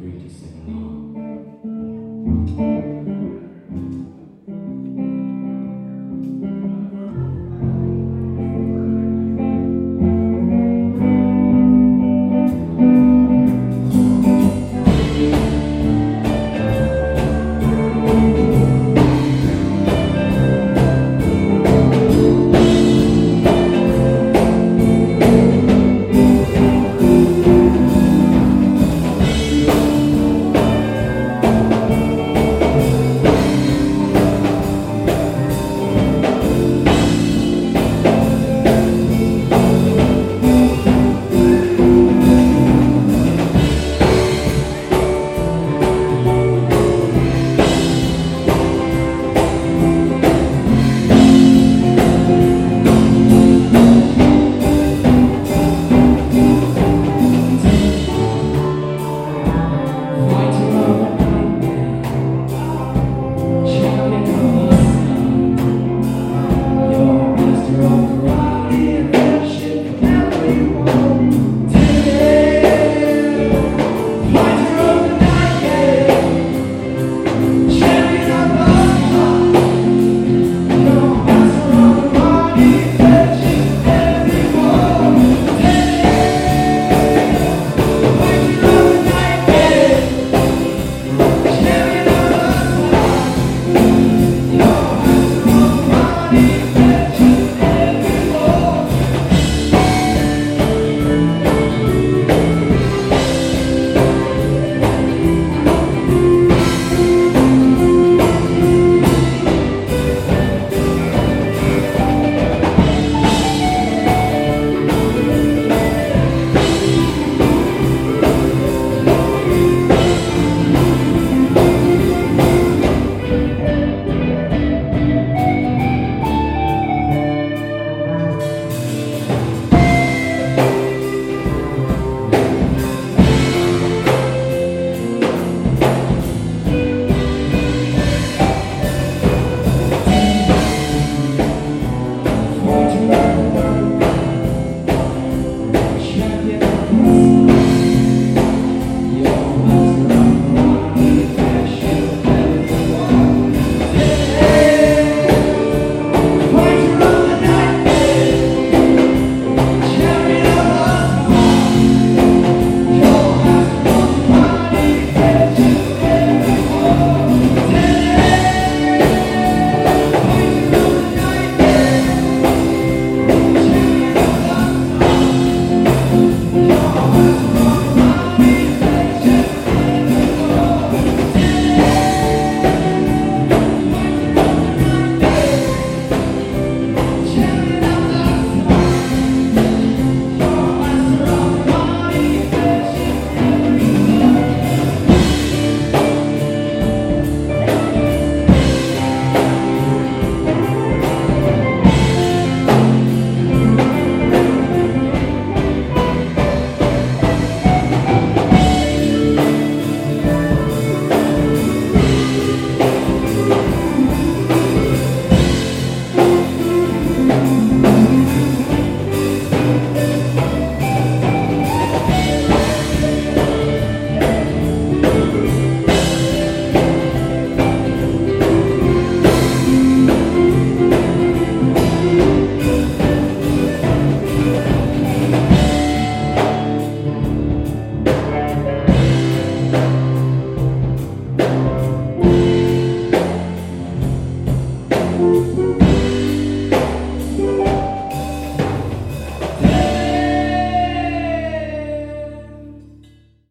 3 to sing along.